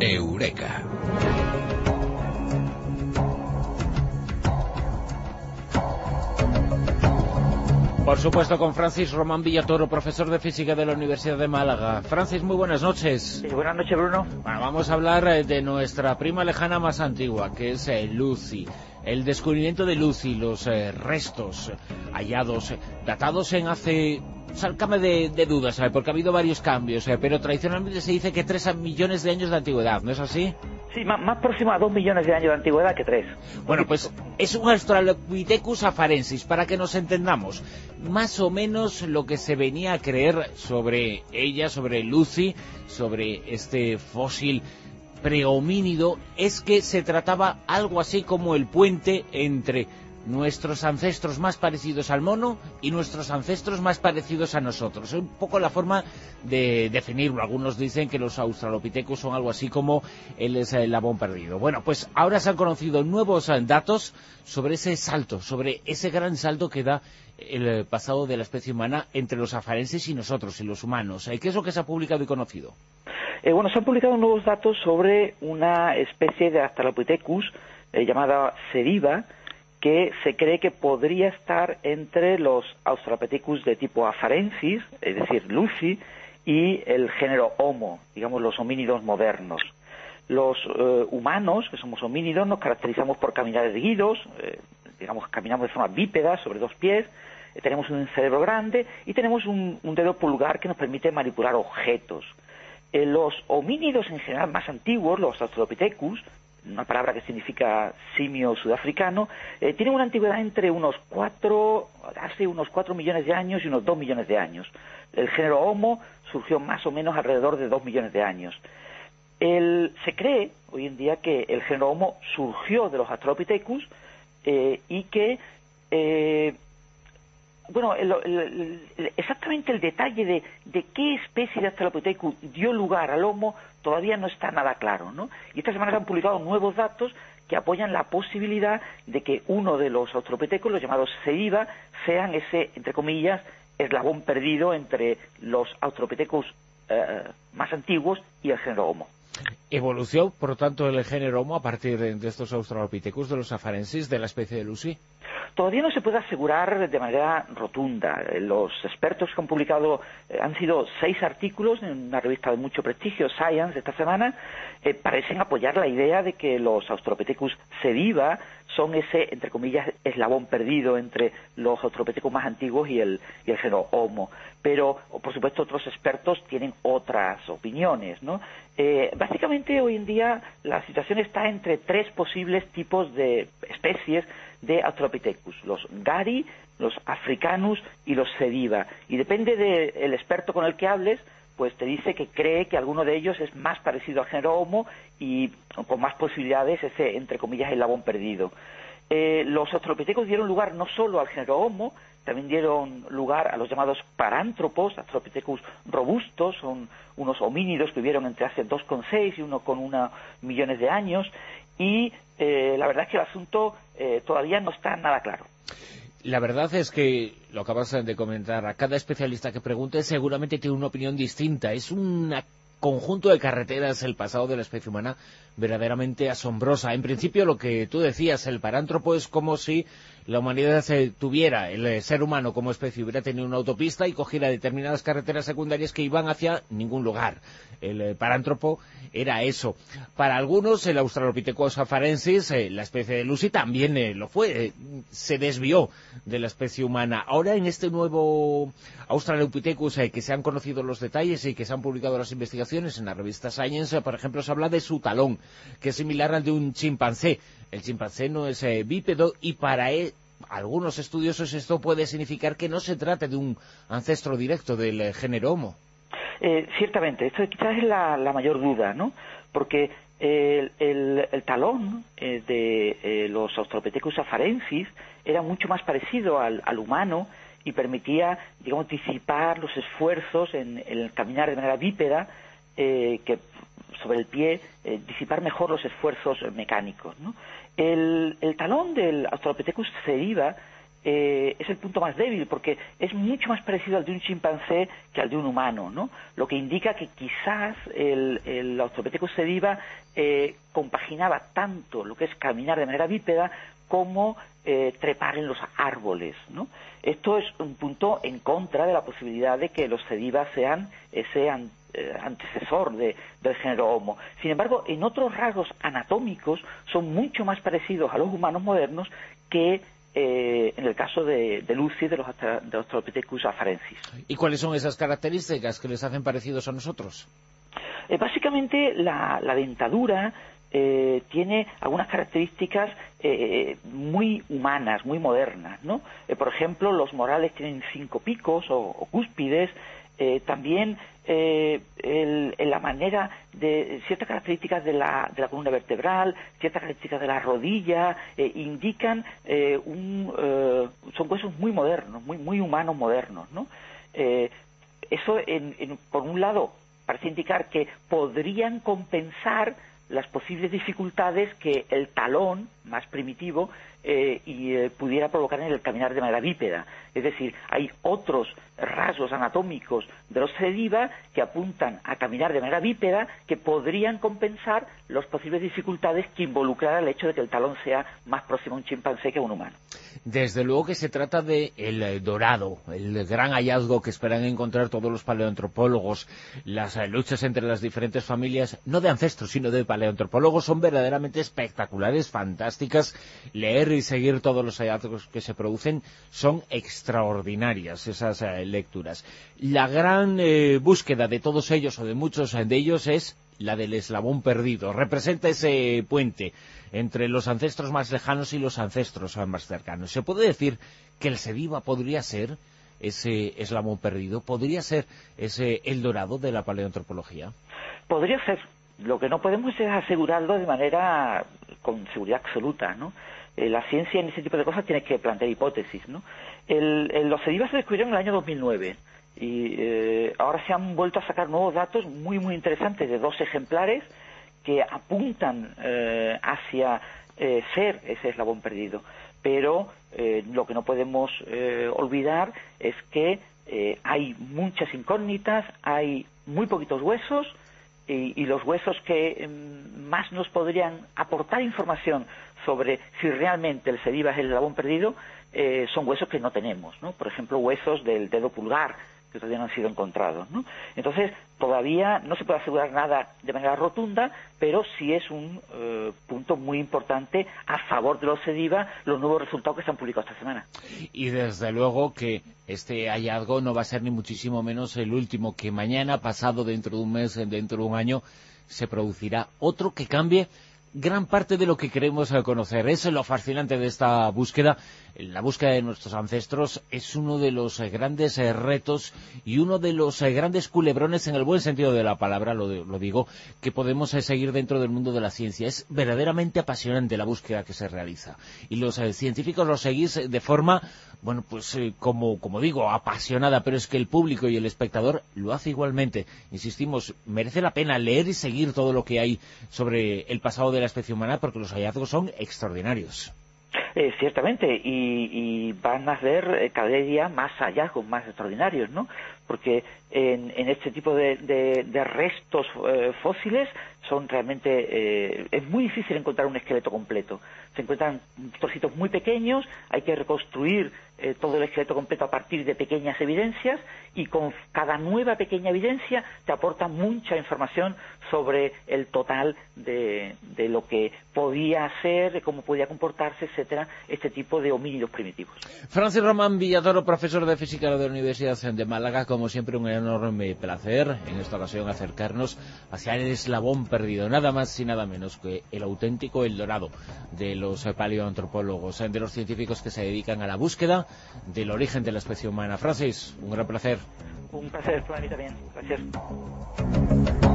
Eureka. Por supuesto, con Francis Román Villatoro, profesor de física de la Universidad de Málaga. Francis, muy buenas noches. buenas noches, Bruno. Bueno, vamos a hablar eh, de nuestra prima lejana más antigua, que es eh, Lucy. El descubrimiento de Lucy, los eh, restos hallados, datados en hace sálcame de, de dudas, porque ha habido varios cambios, pero tradicionalmente se dice que 3 millones de años de antigüedad, ¿no es así? Sí, más, próximo a 2 millones de años de antigüedad que 3. Bueno, pues es un Australopithecus afarensis, para que nos entendamos. Más o menos lo que se venía a creer sobre ella, sobre Lucy, sobre este fósil prehomínido, es que se trataba algo así como el puente entre nuestros ancestros más parecidos al mono y nuestros ancestros más parecidos a nosotros. Es un poco la forma de definirlo. Algunos dicen que los australopithecus son algo así como el eslabón perdido. Bueno, pues ahora se han conocido nuevos eh, datos sobre ese salto, sobre ese gran salto que da el pasado de la especie humana entre los afarenses y nosotros, y los humanos. Eh, ¿Qué es lo que se ha publicado y conocido? Eh, bueno, se han publicado nuevos datos sobre una especie de Australopithecus llamada Seriva, que se cree que podría estar entre los Australopithecus de tipo afarensis, es decir, Lucy, y el género Homo, digamos los homínidos modernos. Los eh, humanos, que somos homínidos, nos caracterizamos por caminar erguidos, eh, digamos, caminamos de forma bípeda sobre dos pies, eh, tenemos un cerebro grande y tenemos un, un dedo pulgar que nos permite manipular objetos. los homínidos en general más antiguos, los Australopithecus, una palabra que significa simio sudafricano, eh, tiene una antigüedad entre unos cuatro, hace unos cuatro millones de años y unos dos millones de años. El género Homo surgió más o menos alrededor de dos millones de años. se cree hoy en día que el género Homo surgió de los Australopithecus eh, y que eh, bueno, exactamente el detalle de, de, qué especie de Australopithecus dio lugar al Homo todavía no está nada claro, ¿no? Y esta semana se han publicado nuevos datos que apoyan la posibilidad de que uno de los Australopithecus, los llamados Seiba, sean ese, entre comillas, eslabón perdido entre los Australopithecus eh, más antiguos y el género Homo. ¿Evolución, por lo tanto, el género Homo a partir de, estos Australopithecus, de los afarensis, de la especie de Lucy? Todavía no se puede asegurar de manera rotunda. Los expertos que han publicado eh, han sido seis artículos en una revista de mucho prestigio, Science, esta semana, eh, parecen apoyar la idea de que los Australopithecus sediva son ese, entre comillas, eslabón perdido entre los Australopithecus más antiguos y el, y el género Homo. Pero, por supuesto, otros expertos tienen otras opiniones, ¿no? Eh, básicamente, hoy en día, la situación está entre tres posibles tipos de especies de Australopithecus, los Gari, los Africanus y los Sediva. Y depende del experto con el que hables, pues te dice que cree que alguno de ellos es más parecido al género Homo y con más posibilidades ese, entre comillas, labón perdido. Eh, los australopithecus dieron lugar no solo al género Homo, también dieron lugar a los llamados parántropos, Australopithecus robustos, son unos homínidos que vivieron entre hace 2,6 y 1,1 millones de años, y eh, la verdad es que el asunto eh, todavía no está nada claro. La verdad es que, lo acabas de comentar, a cada especialista que pregunte seguramente tiene una opinión distinta. Es un conjunto de carreteras el pasado de la especie humana verdaderamente asombrosa. En principio, lo que tú decías, el parántropo es como si la humanidad tuviera, el eh, ser humano como especie hubiera tenido una autopista y cogiera determinadas carreteras secundarias que iban hacia ningún lugar. El eh, parántropo era eso. Para algunos, el Australopithecus afarensis, eh, la especie de Lucy, también lo fue. se desvió de la especie humana. Ahora, en este nuevo Australopithecus, que se han conocido los detalles y que se han publicado las investigaciones en la revista Science, por ejemplo, se habla de su talón, que es similar al de un chimpancé. El chimpancé no es bípedo y para él algunos estudiosos esto puede significar que no se trate de un ancestro directo del eh, género Homo. Eh, ciertamente, esto quizás es la, mayor duda, ¿no? Porque el, talón eh, de los Australopithecus afarensis era mucho más parecido al, humano y permitía, digamos, disipar los esfuerzos en, el caminar de manera bípeda que sobre el pie, disipar mejor los esfuerzos mecánicos. ¿no? El, talón del Australopithecus cediva eh, es el punto más débil porque es mucho más parecido al de un chimpancé que al de un humano, ¿no? Lo que indica que quizás el, el Australopithecus sediva eh, compaginaba tanto lo que es caminar de manera bípeda como eh, trepar en los árboles, ¿no? Esto es un punto en contra de la posibilidad de que los sedivas sean ese antecesor del género Homo. Sin embargo, en otros rasgos anatómicos son mucho más parecidos a los humanos modernos que eh, en el caso de, de Lucy de los, de Australopithecus afarensis. ¿Y cuáles son esas características que les hacen parecidos a nosotros? Eh, básicamente la, dentadura eh, tiene algunas características muy humanas, muy modernas, ¿no? por ejemplo, los morales tienen cinco picos o cúspides, eh, también eh, la manera de ciertas características de la, de la columna vertebral, ciertas características de la rodilla, eh, indican eh, un, son huesos muy modernos, muy, muy humanos modernos, ¿no? eso, por un lado, parece indicar que podrían compensar las posibles dificultades que el talón más primitivo eh, y eh, pudiera provocar en el caminar de manera bípeda. Es decir, hay otros rasgos anatómicos de los sediva que apuntan a caminar de manera bípeda que podrían compensar las posibles dificultades que involucrará el hecho de que el talón sea más próximo a un chimpancé que a un humano. Desde luego que se trata de el eh, dorado, el gran hallazgo que esperan encontrar todos los paleoantropólogos. Las luchas entre las diferentes familias, no de ancestros, sino de paleoantropólogos, son verdaderamente espectaculares, fantásticas. Leer y seguir todos los hallazgos que se producen son extraordinarias esas eh, lecturas. La gran eh, búsqueda de todos ellos o de muchos de ellos es la del eslabón perdido. Representa ese puente entre los ancestros más lejanos y los ancestros más cercanos. Se puede decir que el Sediva podría ser ese eslabón perdido, podría ser ese el dorado de la paleoantropología. Podría ser. Lo que no podemos es asegurarlo de manera con seguridad absoluta, ¿no? Eh, la ciencia en ese tipo de cosas tiene que plantear hipótesis. ¿no? los sedivas se descubrieron en el año 2009 y eh, ahora se han vuelto a sacar nuevos datos muy, muy interesantes de dos ejemplares que apuntan eh, hacia ser ese eslabón perdido. Pero lo que no podemos olvidar es que hay muchas incógnitas, hay muy poquitos huesos, y, los huesos que mm, más nos podrían aportar información sobre si realmente el sediva es el eslabón perdido eh, son huesos que no tenemos, ¿no? Por ejemplo, huesos del dedo pulgar que todavía no han sido encontrados. Entonces, todavía no se puede asegurar nada de manera rotunda, pero sí es un eh, punto muy importante a favor de los SEDIVA los nuevos resultados que se han publicado esta semana. Y desde luego que este hallazgo no va a ser ni muchísimo menos el último, que mañana, pasado dentro de un mes, dentro de un año, se producirá otro que cambie gran parte de lo que queremos conocer. Es lo fascinante de esta búsqueda. La búsqueda de nuestros ancestros es uno de los eh, grandes eh, retos y uno de los eh, grandes culebrones, en el buen sentido de la palabra, lo, digo, que podemos seguir dentro del mundo de la ciencia. Es verdaderamente apasionante la búsqueda que se realiza. Y los científicos lo seguís de forma, bueno, pues como, como digo, apasionada, pero es que el público y el espectador lo hace igualmente. Insistimos, merece la pena leer y seguir todo lo que hay sobre el pasado de la especie humana porque los hallazgos son extraordinarios. Eh, ciertamente, y, van a hacer eh, cada día más hallazgos, más extraordinarios, ¿no? Porque en, este tipo de, restos eh, fósiles son realmente... es muy difícil encontrar un esqueleto completo. Se encuentran trocitos muy pequeños, hay que reconstruir todo el esqueleto completo a partir de pequeñas evidencias y con cada nueva pequeña evidencia te aporta mucha información sobre el total de, de lo que podía ser, de cómo podía comportarse, etcétera, este tipo de homínidos primitivos. Francis Román Villadoro, profesor de física de la Universidad de Málaga, como siempre un enorme placer en esta ocasión acercarnos hacia el eslabón perdido, nada más y nada menos que el auténtico El Dorado de los paleoantropólogos, de los científicos que se dedican a la búsqueda del origen de la especie humana. Francis, un gran placer. Un placer para mí también. Gracias.